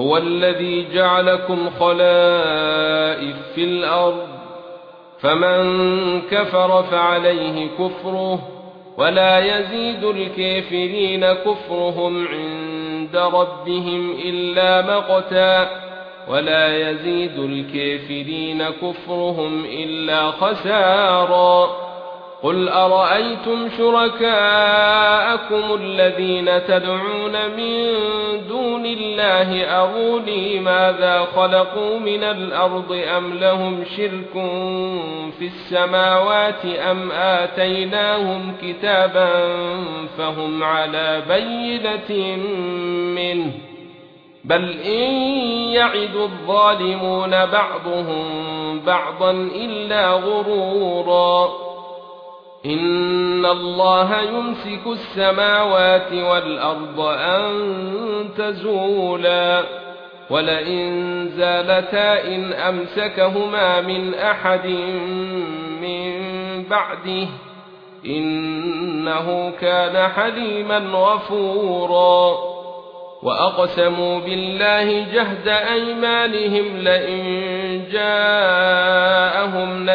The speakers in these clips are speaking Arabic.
هو الذي جعلكم خلائف في الأرض فمن كفر فعليه كفره ولا يزيد الكافرين كفرهم عند ربهم إلا مقتا ولا يزيد الكافرين كفرهم إلا خسارا. قل ارايتم شركاءكم الذين تدعون من دون الله اروني ماذا خلقوا من الأرض ام لهم شرك في السماوات ام اتيناهم كتابا فهم على بينه منه بل ان يعد الظالمون بعضهم بعضا الا غرورا ان الله يمسك السماوات والارض ان تزولا ولئن زالتا ان امسكهما من احد من بعده انه كان حليما غفورا واقسموا بالله جهد ايمانهم لئن جاءهم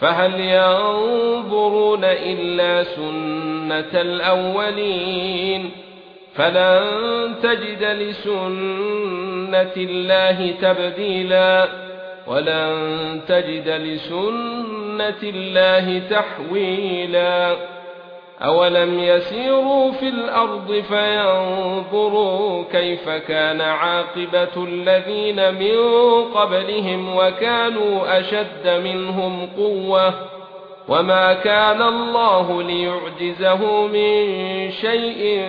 فهل ينظرون إلا سنة الأولين فلن تجد لسنة الله تبديلا ولن تجد لسنة الله تحويلا اولم يسيروا في الأرض فينظروا كيف كان عاقبه الذين من قبلهم وكانوا اشد منهم قوه وما كان الله ليعجزه من شيء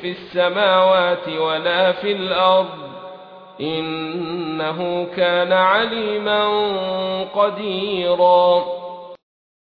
في السماوات ولا في الأرض انه كان عليما قديرا